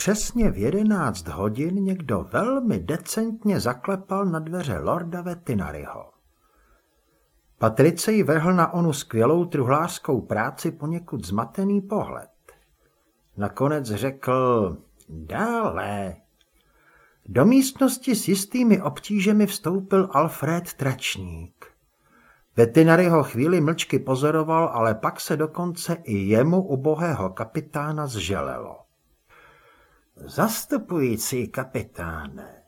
Přesně v jedenáct hodin někdo velmi decentně zaklepal na dveře lorda Vetinaryho. Patricej vrhl na onu skvělou truhlářskou práci poněkud zmatený pohled. Nakonec řekl, dále. Do místnosti s jistými obtížemi vstoupil Alfred Tračník. Vetinary ho chvíli mlčky pozoroval, ale pak se dokonce i jemu ubohého kapitána zželelo. Zastupující kapitáne,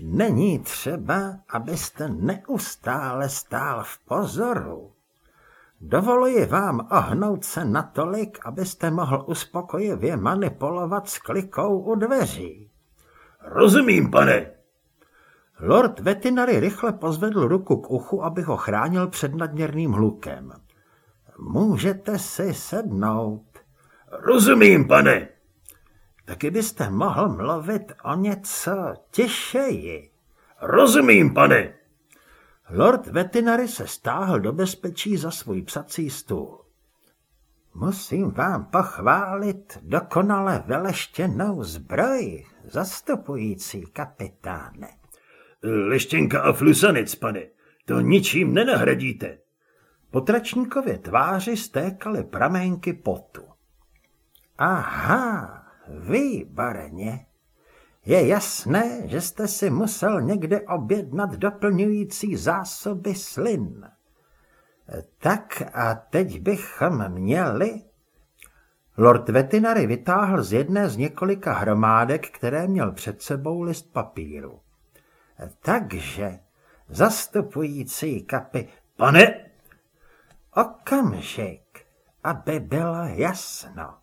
není třeba, abyste neustále stál v pozoru. Dovoluji vám ohnout se natolik, abyste mohl uspokojivě manipulovat s klikou u dveří. Rozumím, pane. Lord Vetinary rychle pozvedl ruku k uchu, aby ho chránil před nadměrným hlukem. Můžete si sednout. Rozumím, pane. Taky byste mohl mluvit o něco těžšeji. Rozumím, pane. Lord Vetinary se stáhl do bezpečí za svůj psací stůl. Musím vám pochválit dokonale veleštěnou zbroj, zastupující kapitáne. Leštěnka a flusanec, pane, to ničím nenahradíte. Po tračníkově tváři stékaly pramenky potu. Aha, výborně. Je jasné, že jste si musel někde objednat doplňující zásoby slin. Tak a teď bychom měli... Lord Vetinary vytáhl z jedné z několika hromádek, které měl před sebou list papíru. Takže zastupující kapy... Pane! Okamžik, aby bylo jasno.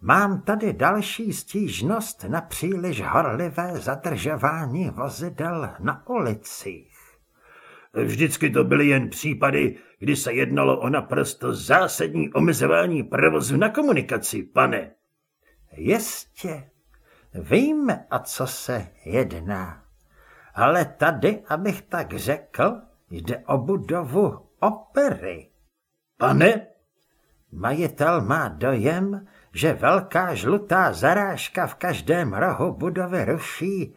Mám tady další stížnost na příliš horlivé zadržování vozidel na ulicích. Vždycky to byly jen případy, kdy se jednalo o naprosto zásadní omezování provozu na komunikaci, pane. Jistě, víme, o co se jedná. Ale tady, abych tak řekl, jde o budovu opery. Pane? Majitel má dojem, že velká žlutá zarážka v každém rohu budovy ruší,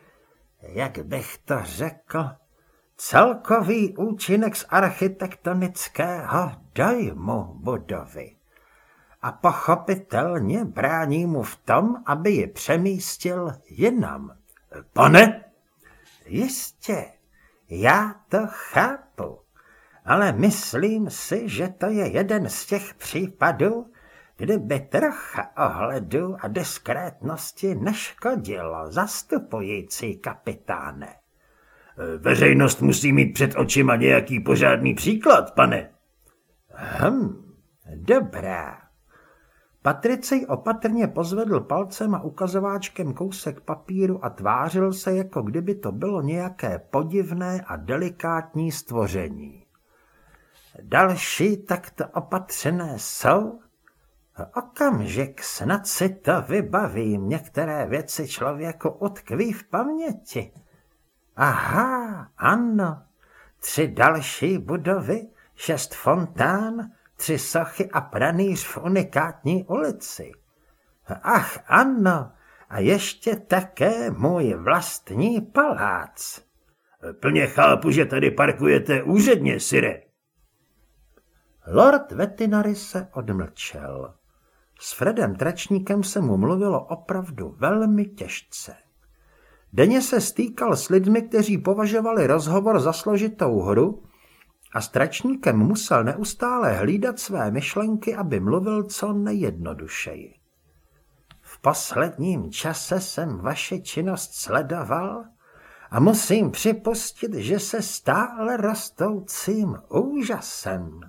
jak bych to řekl, celkový účinek z architektonického dojmu budovy. A pochopitelně brání mu v tom, aby ji přemístil jinam. Pane? Jistě, já to chápu, ale myslím si, že to je jeden z těch případů, kdyby trocha ohledu a diskrétnosti neškodilo zastupující kapitáne. Veřejnost musí mít před očima nějaký pořádný příklad, pane. Hm, dobrá. Patricej opatrně pozvedl palcem a ukazováčkem kousek papíru a tvářil se, jako kdyby to bylo nějaké podivné a delikátní stvoření. Další takto opatřené jsou Okamžik, snad si to vybavím, některé věci člověku utkví v paměti. Aha, ano, tři další budovy, šest fontán, tři sochy a pranýř v unikátní ulici. Ach, ano, a ještě také můj vlastní palác. Plně chápu, že tady parkujete úředně, Sire. Lord Vetinary se odmlčel. S Fredem Tračníkem se mu mluvilo opravdu velmi těžce. Denně se stýkal s lidmi, kteří považovali rozhovor za složitou hru a s Tračníkem musel neustále hlídat své myšlenky, aby mluvil co nejjednodušeji. V posledním čase jsem vaše činnost sledoval a musím připustit, že se stále rostoucím úžasem.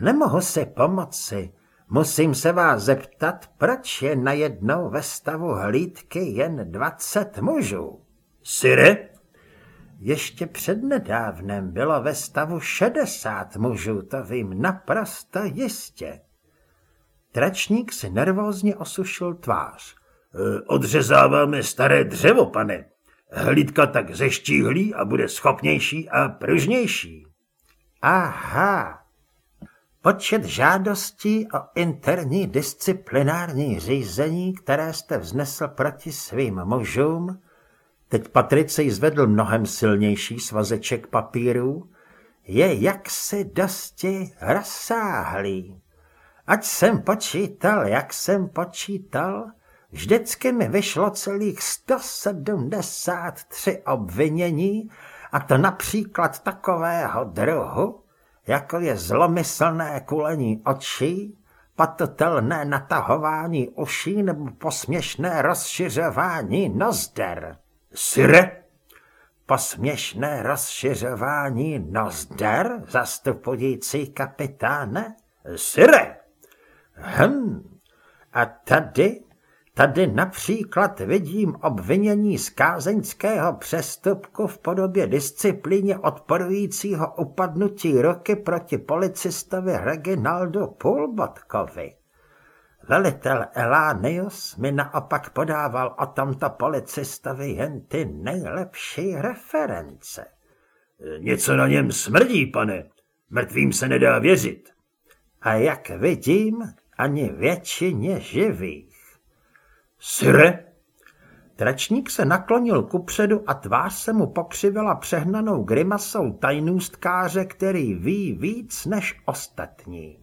Nemohu si pomoci, Musím se vás zeptat, proč je najednou ve stavu hlídky jen dvacet mužů? Sire? Ještě přednedávnem bylo ve stavu šedesát mužů, to vím naprosto jistě. Tračník si nervózně osušil tvář. E, odřezáváme staré dřevo, pane. Hlídka tak zeštíhlí a bude schopnější a pružnější. Aha, Počet žádostí o interní disciplinární řízení, které jste vznesl proti svým mužům, teď Patricej zvedl mnohem silnější svazeček papíru, je jaksi dosti rozsáhlý. Ať jsem počítal, jak jsem počítal, vždycky mi vyšlo celých 173 obvinění, a to například takového druhu, jako je zlomyslné kulení očí, patotelné natahování uší nebo posměšné rozšiřování nozder. Syre? Posměšné rozšiřování nozder, zastupující kapitáne? Syre? Hm, a tady Tady například vidím obvinění z kázeňského přestupku v podobě disciplíně odporujícího upadnutí roky proti policistovi Reginaldu Pulbotkovi. Velitel Elánius mi naopak podával o tomto policistovi jen ty nejlepší reference. Něco na něm smrdí, pane. Mrtvým se nedá věřit. A jak vidím, ani většině živých. Syre? Tračník se naklonil kupředu a tvář se mu pokřivila přehnanou grimasou tajnůstkáře, který ví víc než ostatní.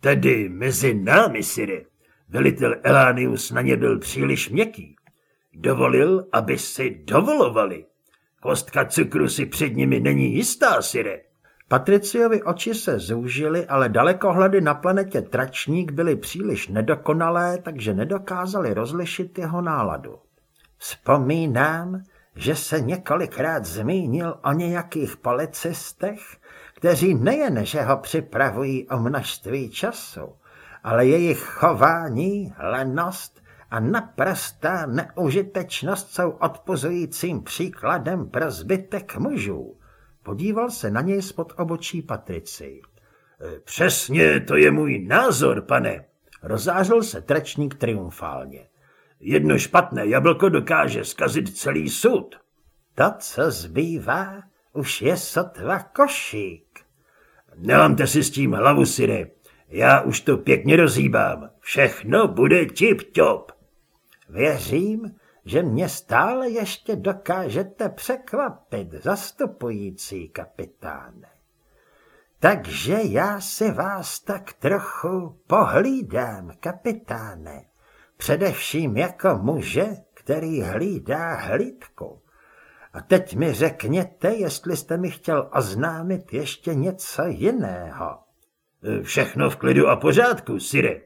Tedy mezi námi, Syre, velitel Elánius na ně byl příliš měkký. Dovolil, aby si dovolovali. Kostka cukru si před nimi není jistá, Syre. Patriciovi oči se zúžily, ale dalekohledy na planetě Tračník byly příliš nedokonalé, takže nedokázali rozlišit jeho náladu. Vzpomínám, že se několikrát zmínil o nějakých policistech, kteří nejen, že ho připravují o množství času, ale jejich chování, lenost a naprostá neužitečnost jsou odpozujícím příkladem pro zbytek mužů. Podíval se na něj spod obočí Patrici. E, přesně to je můj názor, pane. Rozářil se trečník triumfálně. Jedno špatné jablko dokáže zkazit celý sud. To, co zbývá, už je sotva košík. Nelamte si s tím hlavu, Sire. Já už to pěkně rozhýbám. Všechno bude tip-top. Věřím, že mě stále ještě dokážete překvapit, zastupující kapitáne. Takže já si vás tak trochu pohlídám, kapitáne, především jako muže, který hlídá hlídku. A teď mi řekněte, jestli jste mi chtěl oznámit ještě něco jiného. Všechno v klidu a pořádku, Sire.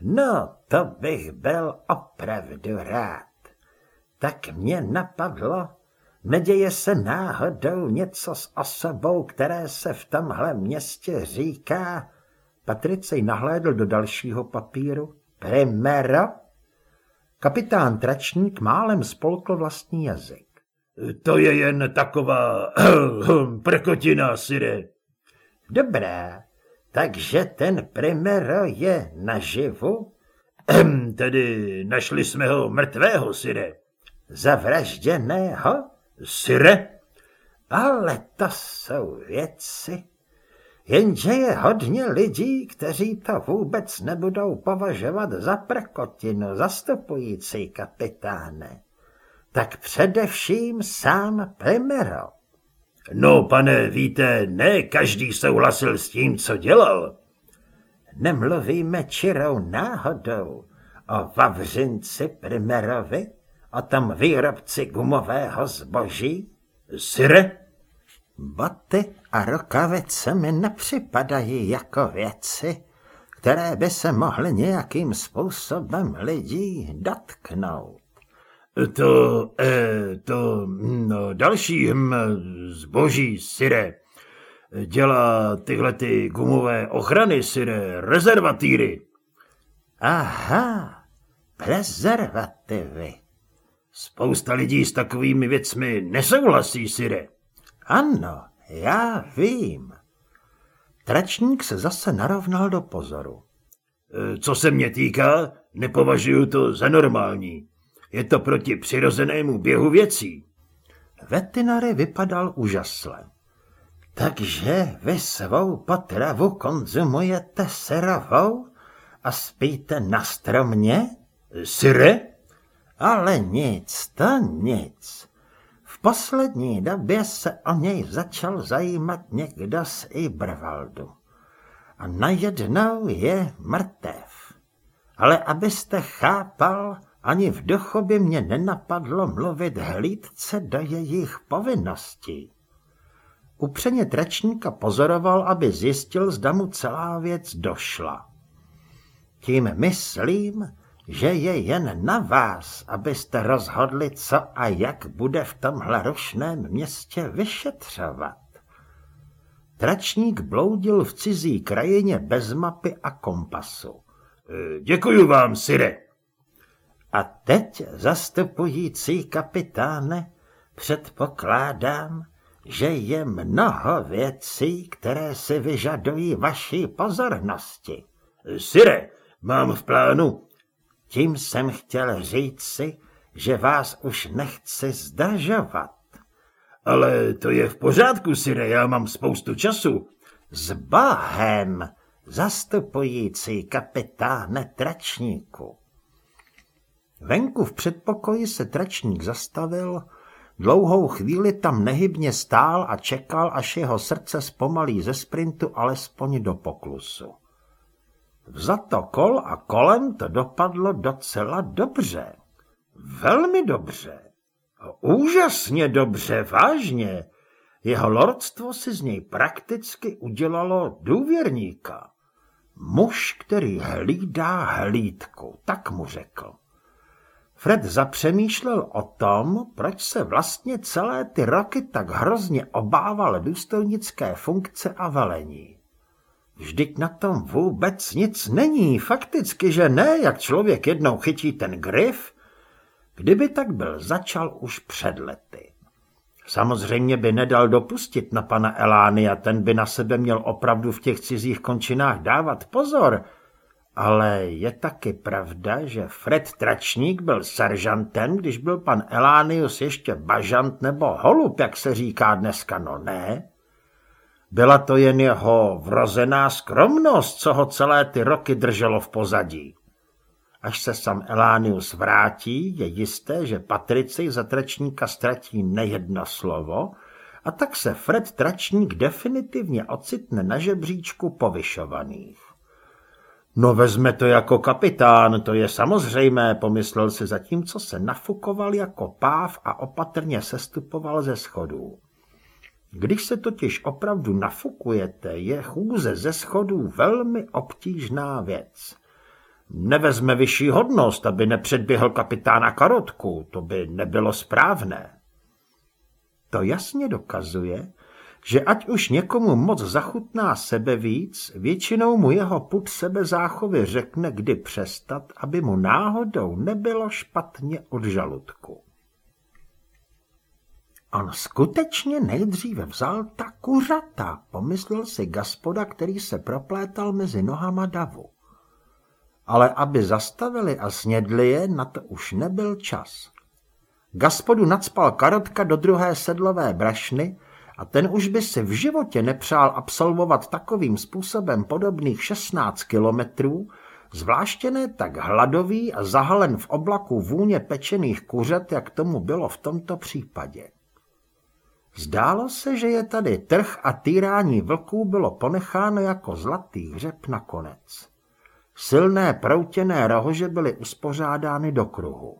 No, to bych byl opravdu rád tak mě napadlo, neděje se náhodou něco s osobou, které se v tomhle městě říká, Patricej nahlédl do dalšího papíru, Primero? Kapitán Tračník málem spolkl vlastní jazyk. To je jen taková prkotina, Sire. Dobré, takže ten Primero je naživu? Tedy našli jsme ho mrtvého, Sire zavražděného? Syre? Ale to jsou věci. Jenže je hodně lidí, kteří to vůbec nebudou považovat za prkotinu zastupující kapitáne. Tak především sám Primero. No, pane, víte, ne každý souhlasil s tím, co dělal. Nemluvíme čirou náhodou o Vavřinci Primerovi? A tam výrobci gumového zboží? Syre? Boty a rukavice mi nepřipadají jako věci, které by se mohly nějakým způsobem lidí dotknout. To, eh, to, no, další hm, zboží, Syre, dělá tyhle ty gumové ochrany, Syre, rezervatýry. Aha, prezervativy. Spousta lidí s takovými věcmi nesouhlasí, Sire. Ano, já vím. Tračník se zase narovnal do pozoru. E, co se mě týká, nepovažuji to za normální. Je to proti přirozenému běhu věcí. Vetinary vypadal úžasle. Takže vy svou potravu konzumujete syrovou a spíte na stromě? Syre? Ale nic, to nic. V poslední době se o něj začal zajímat někdo z Ibrvaldu. A najednou je mrtev. Ale abyste chápal, ani v duchu by mě nenapadlo mluvit hlídce do jejich povinností. Upřeně tračníka pozoroval, aby zjistil, zda mu celá věc došla. Tím myslím, že je jen na vás, abyste rozhodli, co a jak bude v tomhle rušném městě vyšetřovat. Tračník bloudil v cizí krajině bez mapy a kompasu. E, děkuju vám, Sire. A teď, zastupující kapitáne, předpokládám, že je mnoho věcí, které si vyžadují vaší pozornosti. Sire, mám v plánu. Tím jsem chtěl říci, že vás už nechci zdržovat. Ale to je v pořádku, Sire, já mám spoustu času. S Bohem, zastupující kapitáne tračníku. Venku v předpokoji se tračník zastavil, dlouhou chvíli tam nehybně stál a čekal, až jeho srdce zpomalí ze sprintu alespoň do poklusu. Vzato kol a kolem to dopadlo docela dobře. Velmi dobře. Úžasně dobře, vážně. Jeho lordstvo si z něj prakticky udělalo důvěrníka. Muž, který hlídá hlídku, tak mu řekl. Fred zapřemýšlel o tom, proč se vlastně celé ty roky tak hrozně obával důstojnické funkce a velení. Vždyť na tom vůbec nic není, fakticky, že ne, jak člověk jednou chytí ten grif, kdyby tak byl začal už před lety. Samozřejmě by nedal dopustit na pana Elány a ten by na sebe měl opravdu v těch cizích končinách dávat pozor, ale je taky pravda, že Fred Tračník byl seržantem, když byl pan Elánius ještě bažant nebo holub, jak se říká dneska, no ne? Byla to jen jeho vrozená skromnost, co ho celé ty roky drželo v pozadí. Až se sam Elánius vrátí, je jisté, že Patricej za tračníka ztratí nejedno slovo a tak se Fred Tračník definitivně ocitne na žebříčku povyšovaných. No vezme to jako kapitán, to je samozřejmé, pomyslel si zatímco se nafukoval jako páv a opatrně sestupoval ze schodů. Když se totiž opravdu nafukujete, je chůze ze schodů velmi obtížná věc. Nevezme vyšší hodnost, aby nepředběhl kapitána Karotku, to by nebylo správné. To jasně dokazuje, že ať už někomu moc zachutná sebe víc, většinou mu jeho put sebezáchovy řekne, kdy přestat, aby mu náhodou nebylo špatně od žaludku. On skutečně nejdříve vzal ta kuřata, pomyslel si gaspoda, který se proplétal mezi nohama davu. Ale aby zastavili a snědli je, na to už nebyl čas. Gaspodu nadspal karotka do druhé sedlové brašny a ten už by si v životě nepřál absolvovat takovým způsobem podobných 16 kilometrů, zvláště ne tak hladový a zahalen v oblaku vůně pečených kuřat, jak tomu bylo v tomto případě. Zdálo se, že je tady trh a týrání vlků bylo ponecháno jako zlatý hřeb nakonec. Silné proutěné rohože byly uspořádány do kruhu.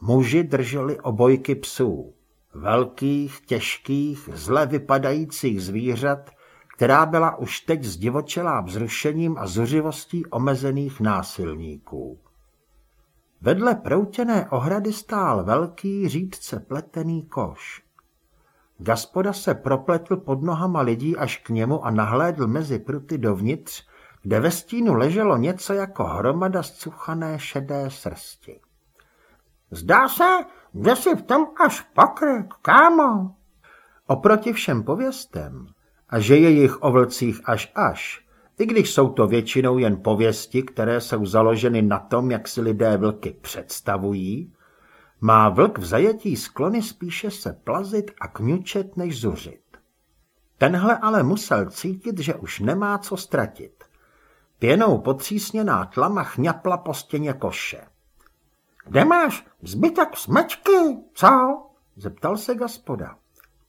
Muži drželi obojky psů, velkých, těžkých, zle vypadajících zvířat, která byla už teď zdivočelá vzrušením a zuřivostí omezených násilníků. Vedle proutěné ohrady stál velký řídce pletený koš. Gaspoda se propletl pod nohama lidí až k němu a nahlédl mezi pruty dovnitř, kde ve stínu leželo něco jako hromada zcuchané šedé srsti. Zdá se, že si v tom až pokryk, kámo. Oproti všem pověstem, a že je jich o vlcích až až, i když jsou to většinou jen pověsti, které jsou založeny na tom, jak si lidé vlky představují, má vlk v zajetí sklony spíše se plazit a kňučet, než zuřit. Tenhle ale musel cítit, že už nemá co ztratit. Pěnou potřísněná tlama chňapla po stěně koše. Kde máš zbytek smečky, co? Zeptal se gaspoda.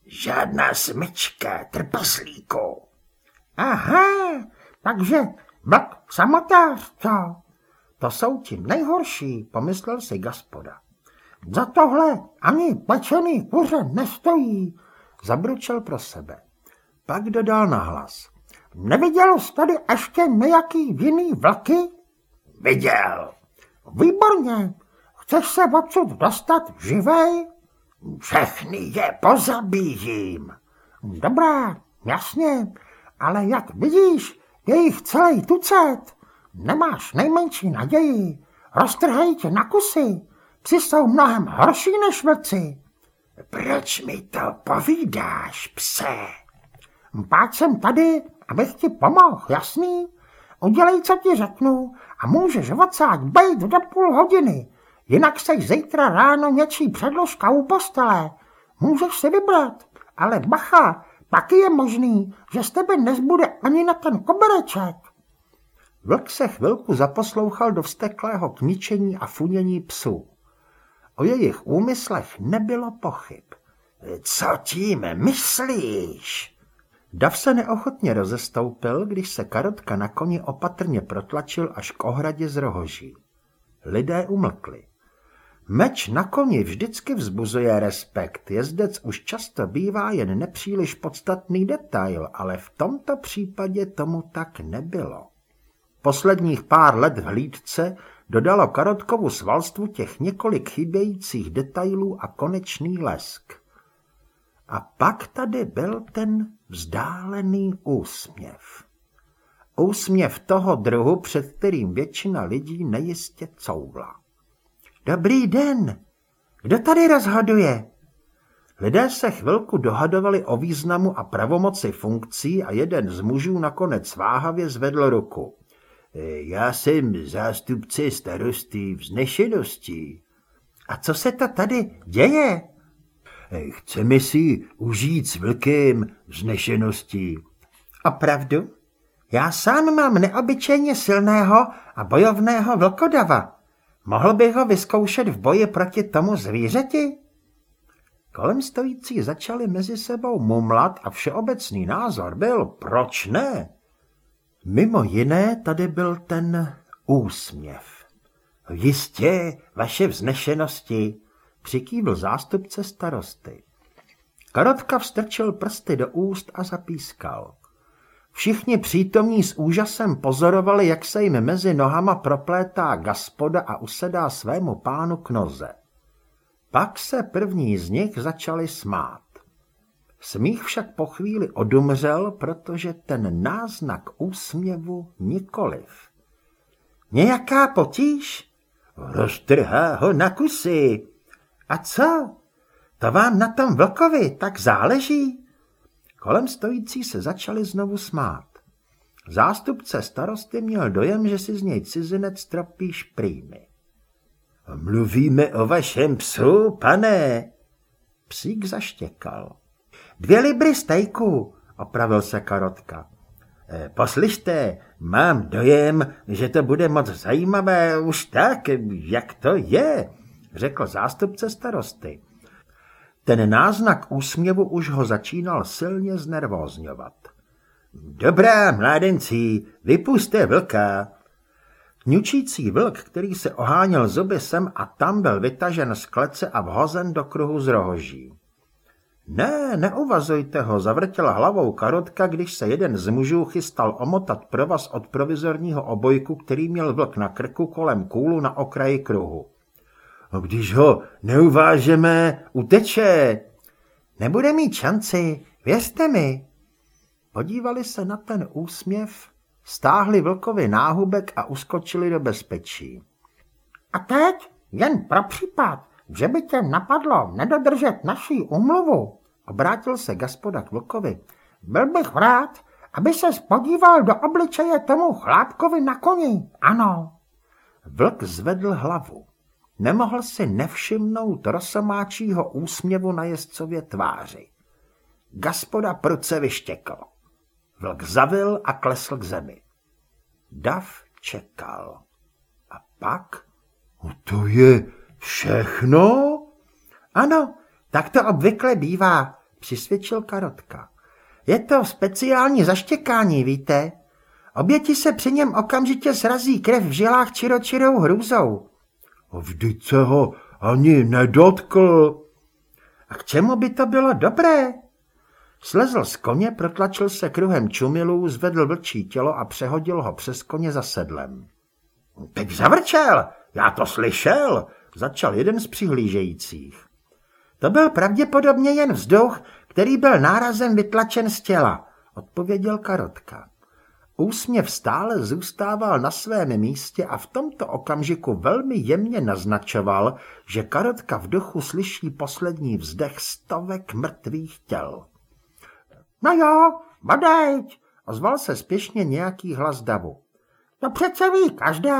Žádná smečka, trpaslíku. Aha, takže blk samotář, co? To jsou ti nejhorší, pomyslel si gaspoda. Za tohle ani pečený kuře nestojí, zabručel pro sebe. Pak dodal nahlas. Neviděl jsi tady ještě nějaký jiný vlky? Viděl. Výborně. Chceš se odsud dostat živej? Všechny je pozabíjím. Dobrá, jasně, ale jak vidíš, je jich celý tucet. Nemáš nejmenší naději. Roztrhají tě na kusy. Psi jsou mnohem horší než vlci. Proč mi to povídáš, pse? Páč jsem tady, abych ti pomohl, jasný? Udělej, co ti řeknu a můžeš odsáď bejt do půl hodiny. Jinak seš zítra ráno něčí předložka u postele. Můžeš si vybrat, ale bacha, taky je možný, že z tebe nezbude ani na ten kobereček. Vlk se chvilku zaposlouchal do vsteklého kničení a funění psů. O jejich úmyslech nebylo pochyb. Co tím myslíš? Dav se neochotně rozestoupil, když se karotka na koni opatrně protlačil až k ohradě z rohoží. Lidé umlkli. Meč na koni vždycky vzbuzuje respekt. Jezdec už často bývá jen nepříliš podstatný detail, ale v tomto případě tomu tak nebylo. Posledních pár let v hlídce dodalo Karotkovu svalstvu těch několik chybějících detailů a konečný lesk. A pak tady byl ten vzdálený úsměv. Úsměv toho druhu, před kterým většina lidí nejistě couvla. Dobrý den! Kdo tady rozhoduje? Lidé se chvilku dohadovali o významu a pravomoci funkcí a jeden z mužů nakonec váhavě zvedl ruku. Já jsem zástupce starosty vznešenosti. A co se to tady děje? Chceme si užít s vlkem vznešeností. Opravdu? Já sám mám neobyčejně silného a bojovného vlkodava. Mohl bych ho vyzkoušet v boji proti tomu zvířeti? Kolem stojící začali mezi sebou mumlat a všeobecný názor byl, proč ne? Mimo jiné tady byl ten úsměv. Jistě, vaše vznešenosti, přikývl zástupce starosty. Karotka vstrčil prsty do úst a zapískal. Všichni přítomní s úžasem pozorovali, jak se jim mezi nohama proplétá gaspoda a usedá svému pánu k noze. Pak se první z nich začali smát. Smích však po chvíli odumřel, protože ten náznak úsměvu nikoliv. Nějaká potíž? Roztrhá ho na kusy. A co? To vám na tom vlkovi tak záleží? Kolem stojící se začali znovu smát. Zástupce starosty měl dojem, že si z něj cizinec tropí šprýmy. Mluvíme o vašem psu, pane. Psík zaštěkal. Dvě libry stejku, opravil se Karotka. E, poslyšte, mám dojem, že to bude moc zajímavé už tak, jak to je, řekl zástupce starosty. Ten náznak úsměvu už ho začínal silně znervózňovat. Dobrá, mládenci, vypuste vlka. Kňučící vlk, který se oháněl zuby sem a tam, byl vytažen z klece a vhozen do kruhu z rohoží. Ne, neuvazujte ho, zavrtěla hlavou karotka, když se jeden z mužů chystal omotat provaz od provizorního obojku, který měl vlk na krku kolem kůlu na okraji kruhu. Když ho neuvážeme, uteče. Nebude mít šanci, věřte mi. Podívali se na ten úsměv, stáhli vlkovi náhubek a uskočili do bezpečí. A teď, jen pro případ, že by tě napadlo nedodržet naší umluvu, obrátil se gaspoda k vlkovi. Byl bych rád, aby se podíval do obličeje tomu chlápkovi na koni. Ano. Vlk zvedl hlavu. Nemohl si nevšimnout rosomáčího úsměvu na jezdcově tváři. Gaspoda pruce vyštěkl. Vlk zavil a klesl k zemi. Dav čekal. A pak? No to je všechno? Ano, tak to obvykle bývá, přisvědčil Karotka. Je to speciální zaštěkání, víte? Oběti se při něm okamžitě srazí krev v žilách čiročirou hrůzou. Vždyť se ho ani nedotkl. A k čemu by to bylo dobré? Slezl z koně, protlačil se kruhem čumilů, zvedl vlčí tělo a přehodil ho přes koně za sedlem. Teď zavrčel, já to slyšel, začal jeden z přihlížejících. To byl pravděpodobně jen vzduch, který byl nárazem vytlačen z těla, odpověděl Karotka. Úsměv stále zůstával na svém místě a v tomto okamžiku velmi jemně naznačoval, že Karotka v duchu slyší poslední vzdech stovek mrtvých těl. No jo, bodejť, ozval se spěšně nějaký hlas davu. To přece ví každý.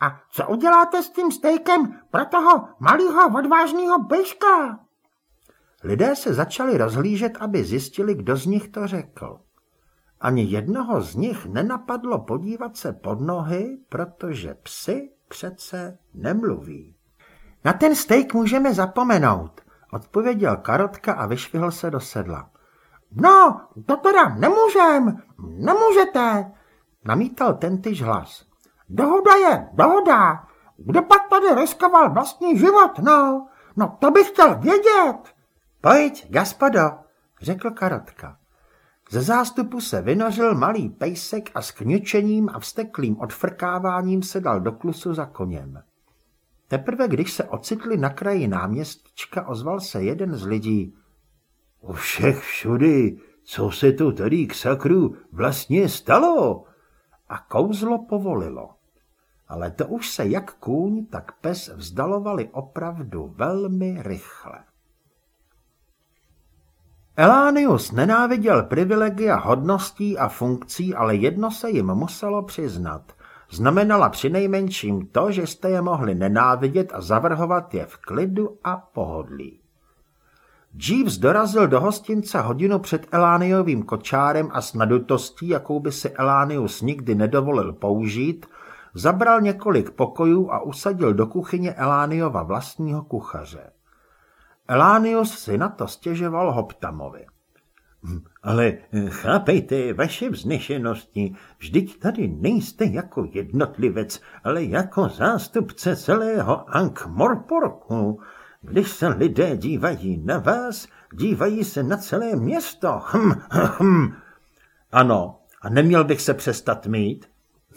A co uděláte s tím stejkem pro toho malého odvážného byška? Lidé se začali rozhlížet, aby zjistili, kdo z nich to řekl. Ani jednoho z nich nenapadlo podívat se pod nohy, protože psy přece nemluví. Na ten steak můžeme zapomenout, odpověděl Karotka a vyšvihl se do sedla. No, to teda nemůžem, nemůžete, namítal tentýž hlas. Dohoda je dohoda. Kdo pak tady riskoval vlastní život, no? No, to bych chtěl vědět. Pojď, gaspodo, řekl Karotka. Ze zástupu se vynořil malý pejsek a s kňučením a vsteklým odfrkáváním se dal do klusu za koněm. Teprve když se ocitli na kraji náměstíčka, ozval se jeden z lidí. U všech všudy, co se to tady k sakru vlastně stalo? A kouzlo povolilo. Ale to už se jak kůň, tak pes vzdalovali opravdu velmi rychle. Elánius nenáviděl privilegia hodností a funkcí, ale jedno se jim muselo přiznat. Znamenala přinejmenším to, že jste je mohli nenávidět a zavrhovat je v klidu a pohodlí. Jeeves dorazil do hostince hodinu před Elániovým kočárem a s nadutostí, jakou by si Elánius nikdy nedovolil použít, zabral několik pokojů a usadil do kuchyně Elániova vlastního kuchaře. Elánius si na to stěžoval Hoptamovi. Hm, ale eh, chápejte, vaše vznešenosti, vždyť tady nejste jako jednotlivec, ale jako zástupce celého Ankh-Morporku. Když se lidé dívají na vás, dívají se na celé město. Hm, hm. Ano, a neměl bych se přestat mít?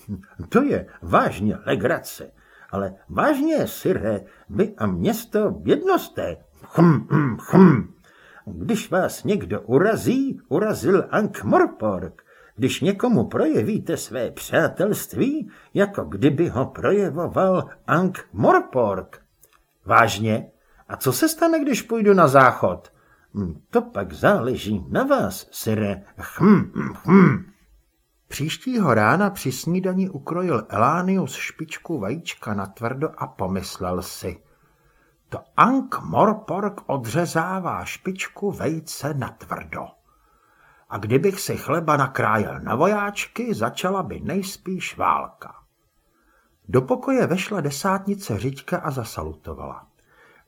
Hm, to je vážně legrace, ale vážně, Sire, vy a město jedno jste. Hm, hm, hm. Když vás někdo urazí, urazil Ankh Morpork. Když někomu projevíte své přátelství, jako kdyby ho projevoval Ankh Morpork. Vážně? A co se stane, když půjdu na záchod? Hm, to pak záleží na vás, sire. Hm, hm, hm. Příštího rána při snídani ukrojil Elánius špičku vajíčka na tvrdo a pomyslel si. To Ank Morpork odřezává špičku vejce na tvrdo. A kdybych si chleba nakrájel na vojáčky, začala by nejspíš válka. Do pokoje vešla desátnice Řiďka a zasalutovala.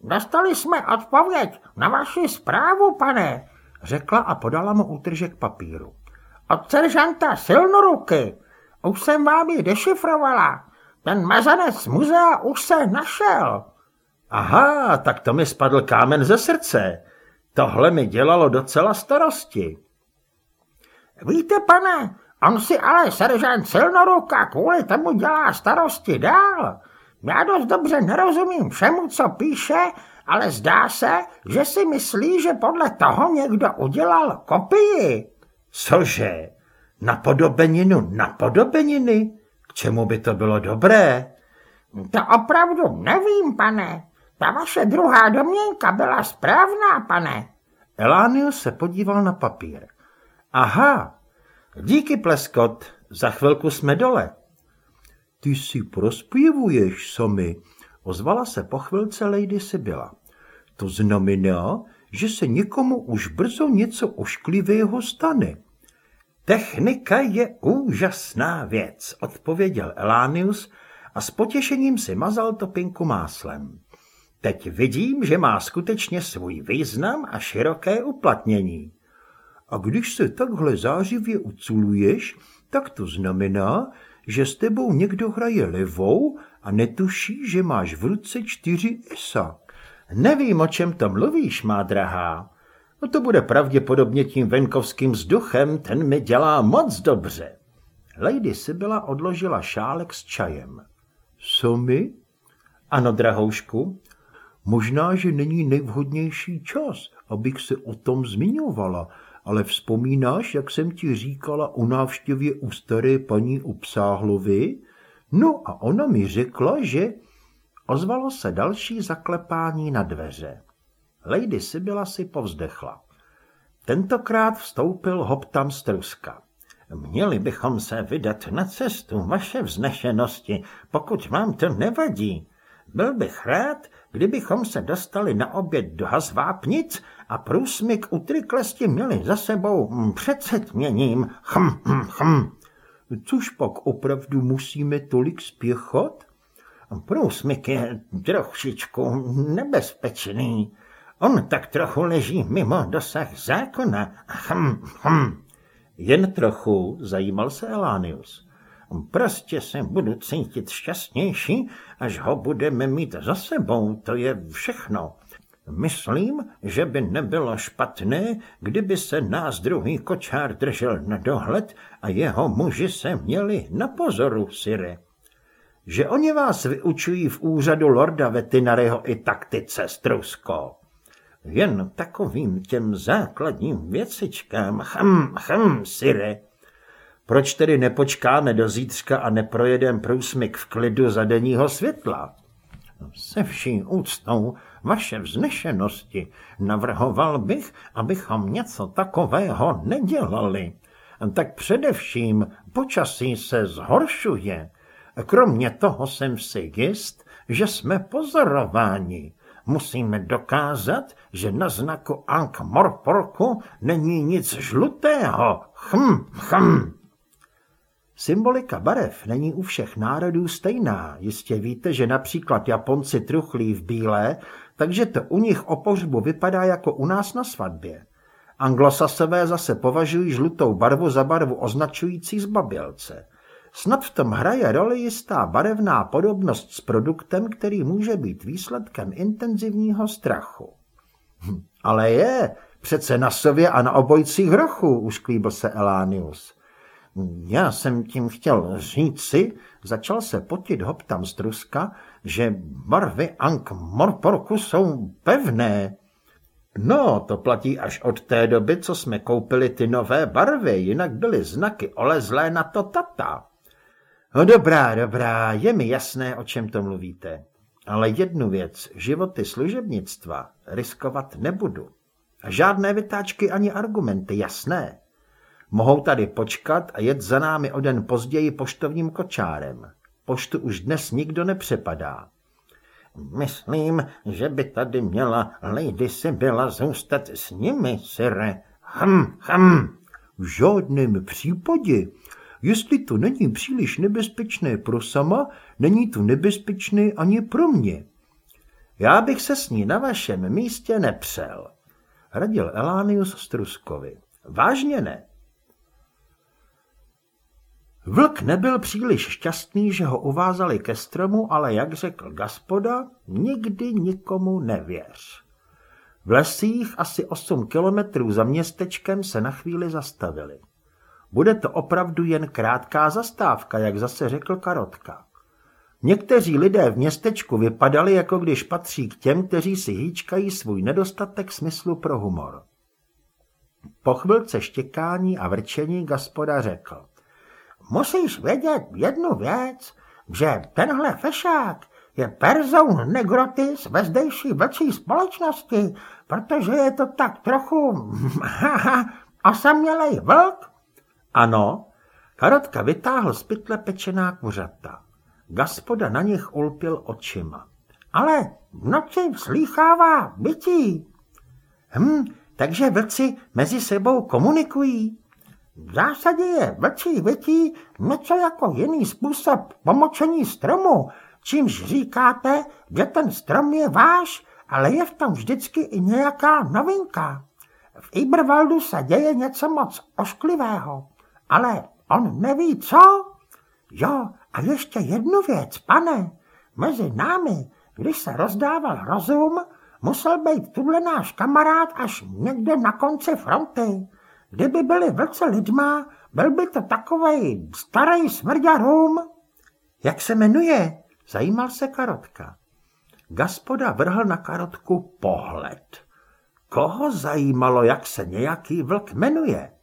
Dostali jsme odpověď na vaši zprávu, pane, řekla a podala mu útržek papíru. Od seržanta Silnoruky. Už jsem vám ji dešifrovala. Ten mazanec muzea už se našel. Aha, tak to mi spadl kámen ze srdce. Tohle mi dělalo docela starosti. Víte, pane, on si ale seržant Silnoruka kvůli tomu dělá starosti dál. Já dost dobře nerozumím všemu, co píše, ale zdá se, že si myslí, že podle toho někdo udělal kopii. Cože? Na podobeninu na podobeniny? K čemu by to bylo dobré? To opravdu nevím, pane. Ta vaše druhá domněnka byla správná, pane. Elánius se podíval na papír. Aha, díky, Pleskot, za chvilku jsme dole. Ty si prospěvuješ, Somi, ozvala se po chvilce Lady Sibyla. To znamená, že se někomu už brzo něco ošklivého stane. Technika je úžasná věc, odpověděl Elánius a s potěšením si mazal topinku máslem. Teď vidím, že má skutečně svůj význam a široké uplatnění. A když se takhle zářivě uculuješ, tak to znamená, že s tebou někdo hraje levou a netuší, že máš v ruce čtyři esa. Nevím, o čem to mluvíš, má drahá. No to bude pravděpodobně tím venkovským vzduchem, ten mi dělá moc dobře. Lady Sibyla odložila šálek s čajem. Somy? Ano, drahoušku. Možná, že není nejvhodnější čas, abych se o tom zmiňovala, ale vzpomínáš, jak jsem ti říkala o návštěvě u staré paní Upsáhlovy? No a ona mi řekla, že... Ozvalo se další zaklepání na dveře. Lady Sibyla si povzdechla. Tentokrát vstoupil Hoptam z Truska. Měli bychom se vydat na cestu, vaše vznešenosti, pokud vám to nevadí. Byl bych rád, kdybychom se dostali na oběd do Hazvápnic a průsmyk u Triklesti měli za sebou hm, před setměním. Hm, hm, hm. Což pak opravdu musíme tolik spěchat? Průsmyk je trošičku nebezpečný. On tak trochu leží mimo dosah zákona. Hm, hm. Jen trochu, zajímal se Elánius. Prostě se budu cítit šťastnější, až ho budeme mít za sebou, to je všechno. Myslím, že by nebylo špatné, kdyby se nás druhý kočár držel na dohled a jeho muži se měli na pozoru, Sire. Že oni vás vyučují v úřadu lorda Vetinaryho i taktice, Strusko. Jen takovým těm základním věcičkám, chm, chm, Sire. Proč tedy nepočkáme do zítřka a neprojedem průsmyk v klidu za denního světla? Se vší úctou, vaše vznešenosti, navrhoval bych, abychom něco takového nedělali. Tak především počasí se zhoršuje. Kromě toho jsem si jist, že jsme pozorováni. Musíme dokázat, že na znaku Ankh Morporku není nic žlutého. Hm, hm. Symbolika barev není u všech národů stejná. Jistě víte, že například Japonci truchlí v bílé, takže to u nich o pohřbu vypadá jako u nás na svatbě. Anglosasové zase považují žlutou barvu za barvu označující zbabilce. Snad v tom hraje roli jistá barevná podobnost s produktem, který může být výsledkem intenzivního strachu. Hm, ale je, přece na sově a na obojcích hrochu, ušklíbil se Elánius. Já jsem tím chtěl říci, začal se potit hoptam z truska, že barvy Ank Morporku jsou pevné. No, to platí až od té doby, co jsme koupili ty nové barvy, jinak byly znaky olezlé na to tata. No dobrá, dobrá, je mi jasné, o čem to mluvíte. Ale jednu věc, životy služebnictva, riskovat nebudu. Žádné vytáčky ani argumenty, jasné. Mohou tady počkat a jet za námi o den později poštovním kočárem. Poštu už dnes nikdo nepřepadá. Myslím, že by tady měla Lady Sibylla zůstat s nimi, sire. Hm, hm. V žádném případě. Jestli to není příliš nebezpečné pro sama, není to nebezpečné ani pro mě. Já bych se s ní na vašem místě nepřel, radil Elánius Struskovi. Vážně ne. Vlk nebyl příliš šťastný, že ho uvázali ke stromu, ale jak řekl gaspoda, nikdy nikomu nevěř. V lesích asi 8 kilometrů za městečkem se na chvíli zastavili. Bude to opravdu jen krátká zastávka, jak zase řekl Karotka. Někteří lidé v městečku vypadali, jako když patří k těm, kteří si hýčkají svůj nedostatek smyslu pro humor. Po chvilce štěkání a vrčení gaspoda řekl. Musíš vědět jednu věc, že tenhle fešák je perzou negrotis ve zdejší vlčí společnosti, protože je to tak trochu osamělej vlk. Ano, Karotka vytáhl z pytle pečená kuřata. Gaspoda na nich ulpil očima. Ale v noci vslýchává bytí. Hm, takže vlci mezi sebou komunikují? V zásadě je vlčí vytí něco jako jiný způsob pomočení stromu, čímž říkáte, že ten strom je váš, ale je v tom vždycky i nějaká novinka. V Iberwaldu se děje něco moc ošklivého, ale on neví co. Jo, a ještě jednu věc, pane. Mezi námi, když se rozdával rozum, musel být tuhle náš kamarád až někde na konci fronty. Kdyby byli vlci lidma, byl by to takovej starý smrďarům. Jak se jmenuje? Zajímal se Karotka. Gaspoda vrhl na Karotku pohled. Koho zajímalo, jak se nějaký vlk jmenuje?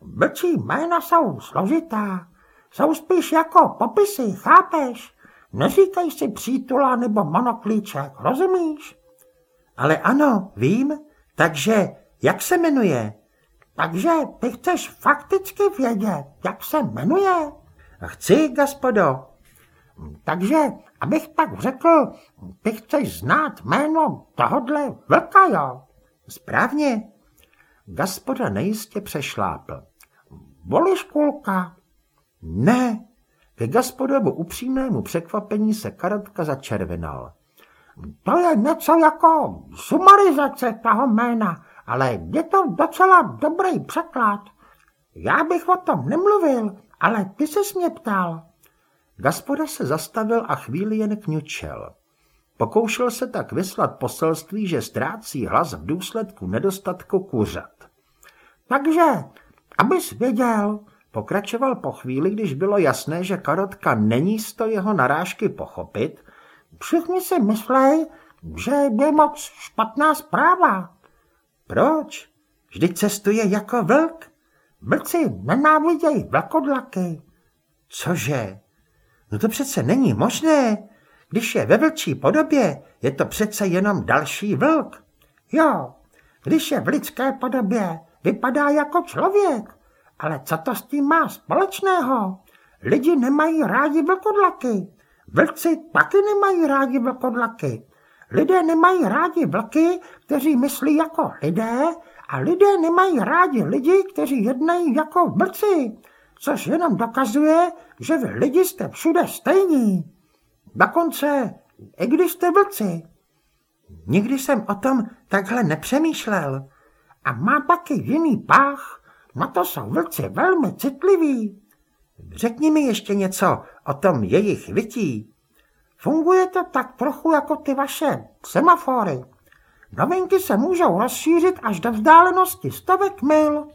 Vlčí jména jsou složitá. Jsou spíš jako popisy, chápeš? Neříkej si přítula nebo monoklíček, rozumíš? Ale ano, vím. Takže jak se jmenuje? Takže ty chceš fakticky vědět, jak se jmenuje? Chci, gaspodo. Takže, abych tak řekl, ty chceš znát jméno tohodle vlka, jo? Správně. Gaspoda nejistě přešlápl. Volíš kulka? Ne. Ke gaspodovu upřímnému překvapení se Karotka začervenal. To je něco jako sumarizace toho jména, ale je to docela dobrý překlad. Já bych o tom nemluvil, ale ty se mě ptal. Gaspoda se zastavil a chvíli jen kňučel. Pokoušel se tak vyslat poselství, že ztrácí hlas v důsledku nedostatku kuřat. Takže, abys věděl, pokračoval po chvíli, když bylo jasné, že Karotka není z to jeho narážky pochopit, všichni si myslej, že je moc špatná zpráva. Proč? Vždyť cestuje jako vlk. Vlci nenávidějí vlkodlaky. Cože? No to přece není možné. Když je ve vlčí podobě, je to přece jenom další vlk. Jo, když je v lidské podobě, vypadá jako člověk. Ale co to s tím má společného? Lidi nemají rádi vlkodlaky. Vlci taky nemají rádi vlkodlaky. Lidé nemají rádi vlky, kteří myslí jako lidé, a lidé nemají rádi lidi, kteří jednají jako vlci, což jenom dokazuje, že vy lidi jste všude stejní. Dokonce, i když jste vlci. Nikdy jsem o tom takhle nepřemýšlel. A má taky jiný pách, na to jsou vlci velmi citliví. Řekni mi ještě něco o tom jejich vytí. Funguje to tak trochu jako ty vaše semafory. Novinky se můžou rozšířit až do vzdálenosti stovek mil.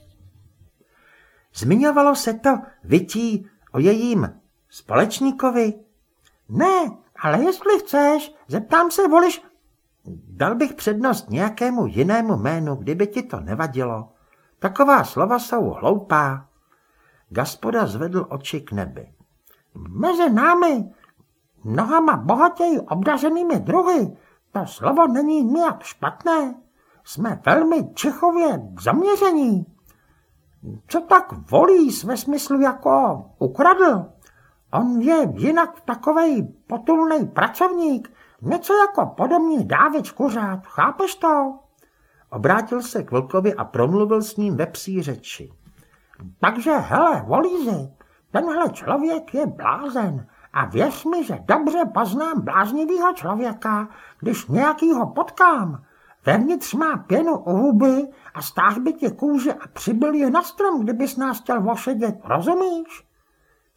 Zmiňovalo se to vytí o jejím společníkovi? Ne, ale jestli chceš, zeptám se, voliš... Dal bych přednost nějakému jinému jménu, kdyby ti to nevadilo. Taková slova jsou hloupá. Gaspoda zvedl oči k nebi. Mezi námi mnohama bohatěji obdařenými druhy. To slovo není nijak špatné. Jsme velmi čichově zaměření. Co tak volí ve smyslu jako ukradl? On je jinak takovej potulný pracovník, něco jako podobný Dávid Kuřát, chápeš to? Obrátil se k Vlkovi a promluvil s ním ve psí řeči. Takže hele, volízi, tenhle člověk je blázen a věř mi, že dobře poznám bláznivého člověka, když nějakýho potkám. Vevnitř má pěnu u huby a stáh by tě kůže a přibyl je na strom, kdybys nás chtěl vošedět, rozumíš?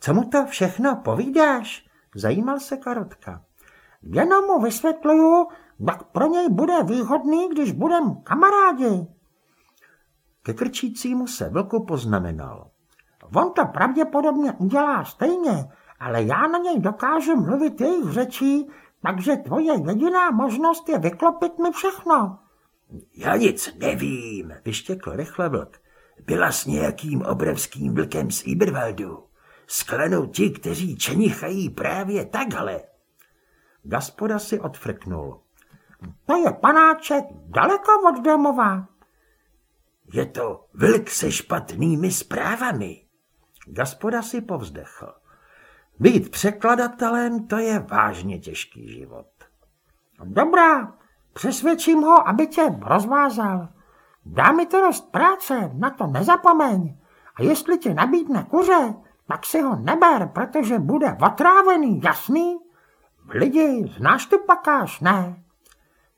Co mu to všechno povídáš? Zajímal se Karotka. Jenom mu vysvětluju, jak pro něj bude výhodný, když budem kamarádi. Ke krčícímu se vlku poznamenal. On to pravděpodobně udělá stejně, ale já na něj dokážu mluvit jejich řečí, takže tvoje jediná možnost je vyklopit mi všechno. Já nic nevím, vyštěkl rychle vlk. Byla s nějakým obrovským vlkem z Iberwaldu. Sklenou ti, kteří čenichají právě takhle. Gaspoda si odfrknul. To je panáček daleko od domova. Je to vlk se špatnými zprávami. Gaspoda si povzdechl. Být překladatelem, to je vážně těžký život. Dobrá, přesvědčím ho, aby tě rozvázal. Dá mi to dost práce, na to nezapomeň. A jestli ti nabídne kuře, tak si ho neber, protože bude otrávený, jasný? Lidi, znáš tu pakáš, ne?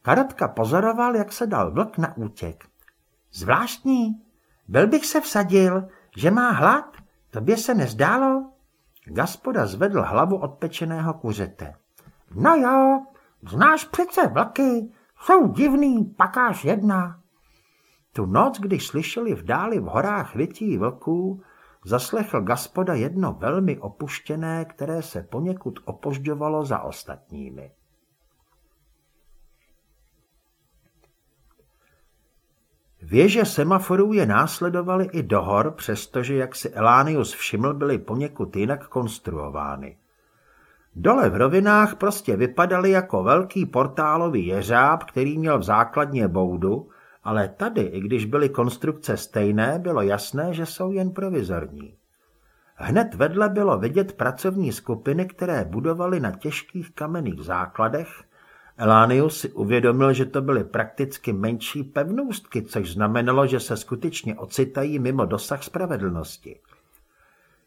Karotka pozoroval, jak se dal vlk na útěk. Zvláštní. Byl bych se vsadil, že má hlad. Tobě se nezdálo? Gaspoda zvedl hlavu od pečeného kuřete. No jo, znáš přece vlky, jsou divný, pakáš jedna. Tu noc, když slyšeli v dáli v horách vytí vlků, zaslechl Gaspoda jedno velmi opuštěné, které se poněkud opožďovalo za ostatními. Věže semaforů je následovaly i do hor, přestože, jak si Elánius všiml, byly poněkud jinak konstruovány. Dole v rovinách prostě vypadaly jako velký portálový jeřáb, který měl v základně boudu, ale tady, i když byly konstrukce stejné, bylo jasné, že jsou jen provizorní. Hned vedle bylo vidět pracovní skupiny, které budovaly na těžkých kamenných základech. Elánius si uvědomil, že to byly prakticky menší pevnůstky, což znamenalo, že se skutečně ocitají mimo dosah spravedlnosti.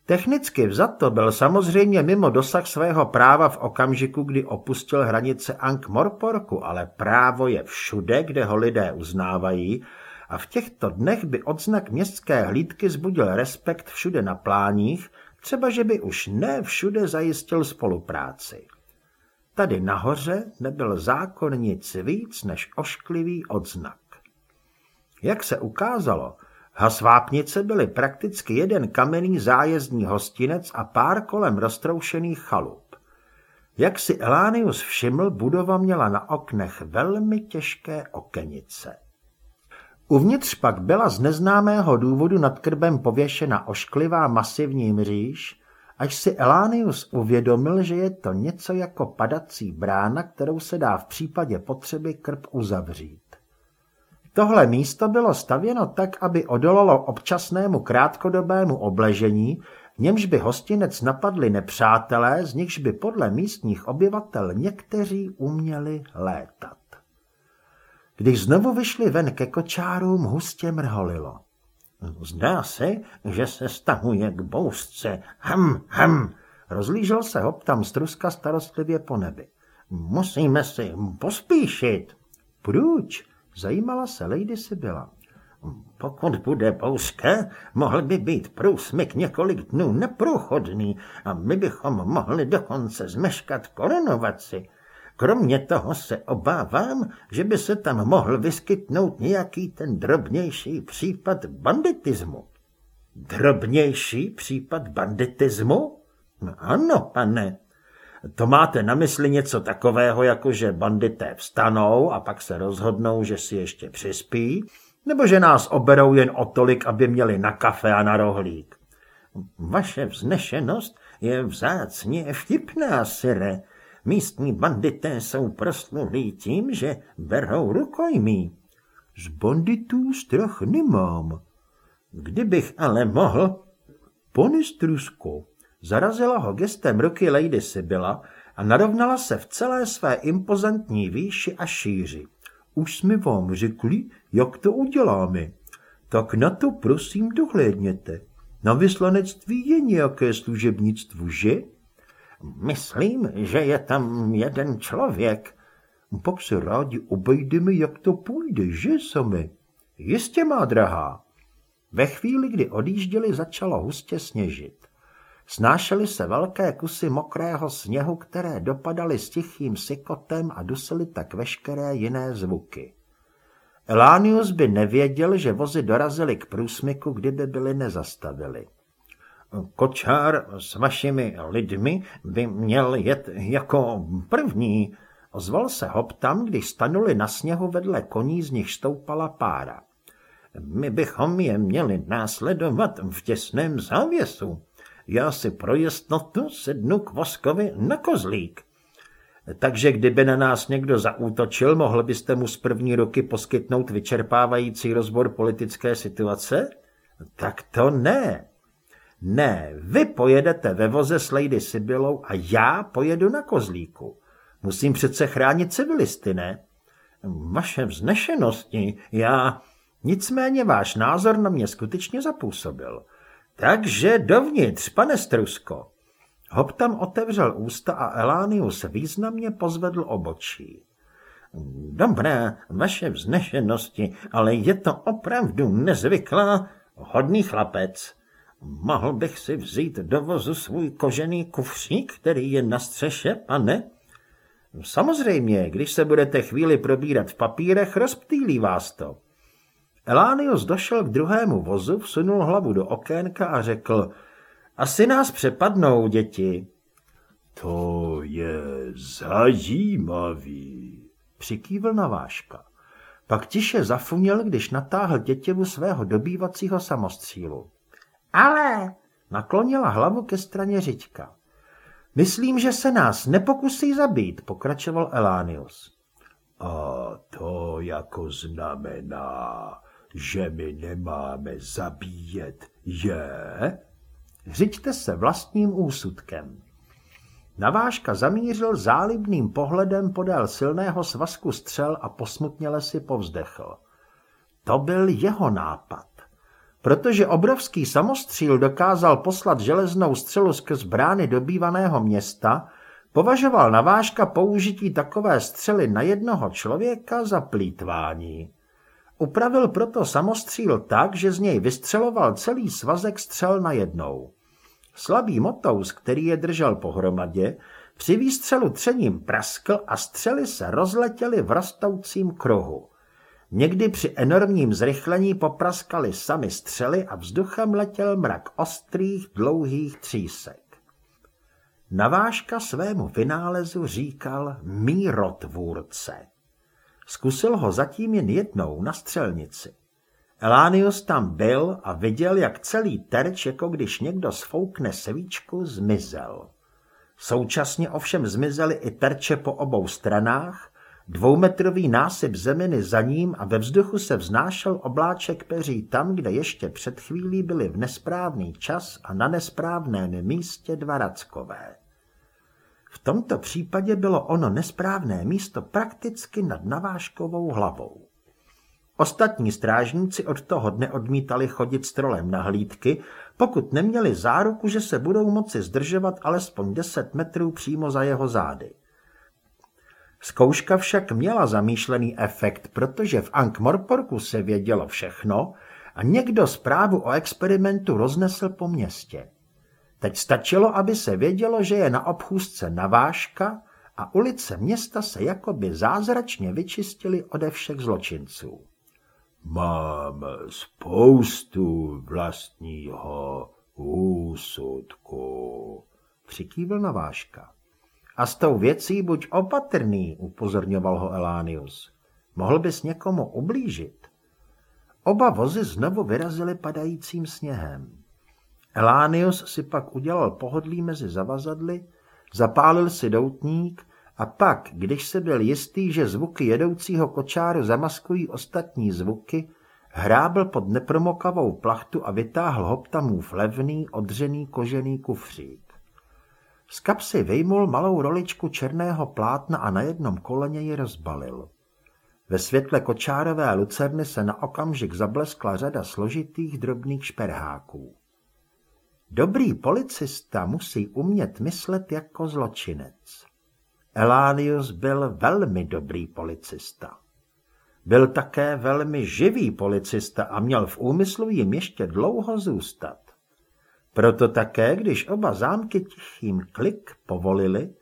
Technicky vzato byl samozřejmě mimo dosah svého práva v okamžiku, kdy opustil hranice Ankh-Morporku, ale právo je všude, kde ho lidé uznávají a v těchto dnech by odznak městské hlídky zbudil respekt všude na pláních, třeba že by už ne všude zajistil spolupráci. Tady nahoře nebyl zákon nic víc než ošklivý odznak. Jak se ukázalo, Hasvápnice byly prakticky jeden kamenný zájezdní hostinec a pár kolem roztroušených chalup. Jak si Elánius všiml, budova měla na oknech velmi těžké okenice. Uvnitř pak byla z neznámého důvodu nad krbem pověšena ošklivá masivní mříž, až si Elánius uvědomil, že je to něco jako padací brána, kterou se dá v případě potřeby krb uzavřít. Tohle místo bylo stavěno tak, aby odolalo občasnému krátkodobému obležení, v němž by hostinec napadli nepřátelé, z nichž by podle místních obyvatel někteří uměli létat. Když znovu vyšli ven ke kočárům, hustě mrholilo. Zdá se, že se stahuje k bousce. Hm, hm, rozlížel se hoptam struska starostlivě po nebi. Musíme si pospíšit. Proč? Zajímala se Lady Sibyla. Pokud bude bouřka, mohl by být průsmyk několik dnů neprůchodný a my bychom mohli dokonce zmeškat koronovaci. Kromě toho se obávám, že by se tam mohl vyskytnout nějaký ten drobnější případ banditismu. Drobnější případ banditismu? No ano, pane, to máte na mysli něco takového, jako že bandité vstanou a pak se rozhodnou, že si ještě přispí, nebo že nás oberou jen o tolik, aby měli na kafe a na rohlík? Vaše vznešenost je vzácně vtipná, sire. Místní bandité jsou proslulí tím, že berou rukojmí. Z banditů strach nemám. Kdybych ale mohl... Pane Strusko, Zarazila ho gestem ruky Lady Sibyla a narovnala se v celé své impozantní výši a šíři. Už jsme vám řekli, jak to uděláme. Tak na to prosím dohlédněte. Na vyslanectví je nějaké služebnictvo, že? Myslím, že je tam jeden člověk. Pak se rádi obejdeme, jak to půjde, že sami? Jistě, má drahá. Ve chvíli, kdy odjížděli, začalo hustě sněžit. Snášely se velké kusy mokrého sněhu, které dopadaly s tichým sykotem a dusily tak veškeré jiné zvuky. Elánius by nevěděl, že vozy dorazily k průsmyku, kdyby byly nezastavili. Kočár s vašimi lidmi by měl jet jako první, ozval se Hoptam, když stanuli na sněhu vedle koní, z nich stoupala pára. My bychom je měli následovat v těsném závěsu já si pro jistotu sednu k Voskovi na kozlík. Takže kdyby na nás někdo zaútočil, mohl byste mu z první roky poskytnout vyčerpávající rozbor politické situace? Tak to ne. Ne, vy pojedete ve voze s Lady Sibylou a já pojedu na kozlíku. Musím přece chránit civilisty, ne? Vaše vznešenosti, já... Nicméně váš názor na mě skutečně zapůsobil. Takže dovnitř, pane Strusko. Hop tam otevřel ústa a Elánius významně pozvedl obočí. Dobré, vaše vznešenosti, ale je to opravdu nezvyklá, hodný chlapec. Mohl bych si vzít do vozu svůj kožený kufřík, který je na střeše, pane? Samozřejmě, když se budete chvíli probírat v papírech, rozptýlí vás to. Elánius došel k druhému vozu, vsunul hlavu do okénka a řekl, asi nás přepadnou, děti. To je zajímavý, přikývl navážka. Pak tiše zafuněl, když natáhl dětěvu svého dobývacího samostřílu. Ale, naklonila hlavu ke straně Řiďka. Myslím, že se nás nepokusí zabít, pokračoval Elánius. A to jako znamená, že my nemáme zabíjet je? Řiďte se vlastním úsudkem. Navážka zamířil zálibným pohledem podél silného svazku střel a posmutněle si povzdechl. To byl jeho nápad. Protože obrovský samostříl dokázal poslat železnou střelu skrz brány dobývaného města, považoval navážka použití takové střely na jednoho člověka za plítvání. Upravil proto samostříl tak, že z něj vystřeloval celý svazek střel najednou. Slabý motous, který je držel pohromadě, při výstřelu třením praskl a střely se rozletěly v rostoucím kruhu. Někdy při enormním zrychlení popraskali sami střely a vzduchem letěl mrak ostrých, dlouhých třísek. Navážka svému vynálezu říkal mírotvůrce. Zkusil ho zatím jen jednou na střelnici. Elánius tam byl a viděl, jak celý terč, jako když někdo sfoukne svíčku, zmizel. Současně ovšem zmizely i terče po obou stranách, dvoumetrový násyp zeminy za ním a ve vzduchu se vznášel obláček peří tam, kde ještě před chvílí byli v nesprávný čas a na nesprávném místě dva rackové. V tomto případě bylo ono nesprávné místo prakticky nad navážkovou hlavou. Ostatní strážníci od toho dne odmítali chodit s trolem na hlídky, pokud neměli záruku, že se budou moci zdržovat alespoň 10 metrů přímo za jeho zády. Zkouška však měla zamýšlený efekt, protože v Ankh-Morporku se vědělo všechno a někdo zprávu o experimentu roznesl po městě. Teď stačilo, aby se vědělo, že je na obchůzce navážka a ulice města se jakoby zázračně vyčistily ode všech zločinců. Mám spoustu vlastního úsudku, přikývil navážka. A s tou věcí buď opatrný, upozorňoval ho Elánius. Mohl bys někomu ublížit. Oba vozy znovu vyrazily padajícím sněhem. Elánius si pak udělal pohodlí mezi zavazadly, zapálil si doutník a pak, když se byl jistý, že zvuky jedoucího kočáru zamaskují ostatní zvuky, hrábl pod nepromokavou plachtu a vytáhl hoptamův levný, odřený kožený kufřík. Z kapsy vyjmul malou roličku černého plátna a na jednom koleně ji rozbalil. Ve světle kočárové lucerny se na okamžik zableskla řada složitých drobných šperháků. Dobrý policista musí umět myslet jako zločinec. Elánius byl velmi dobrý policista. Byl také velmi živý policista a měl v úmyslu jim ještě dlouho zůstat. Proto také, když oba zámky tichým klik povolili,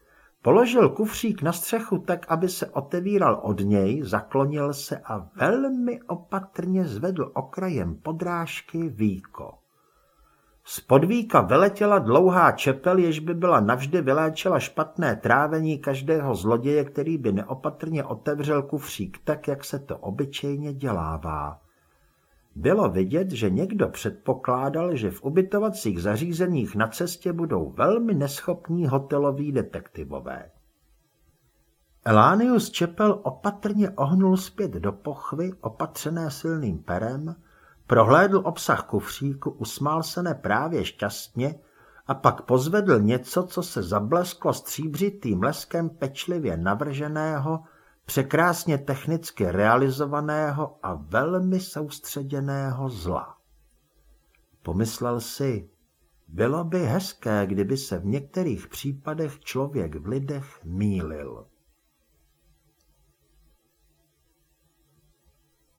položil kufřík na střechu tak, aby se otevíral od něj, zaklonil se a velmi opatrně zvedl okrajem podrážky víko. Z podvíka veletěla dlouhá čepel, jež by byla navždy vyléčila špatné trávení každého zloděje, který by neopatrně otevřel kufřík tak, jak se to obyčejně dělává. Bylo vidět, že někdo předpokládal, že v ubytovacích zařízeních na cestě budou velmi neschopní hoteloví detektivové. Elánius Čepel opatrně ohnul zpět do pochvy, opatřené silným perem, Prohlédl obsah kufříku, usmál se neprávě šťastně a pak pozvedl něco, co se zablesklo stříbřitým leskem pečlivě navrženého, překrásně technicky realizovaného a velmi soustředěného zla. Pomyslel si, bylo by hezké, kdyby se v některých případech člověk v lidech mýlil.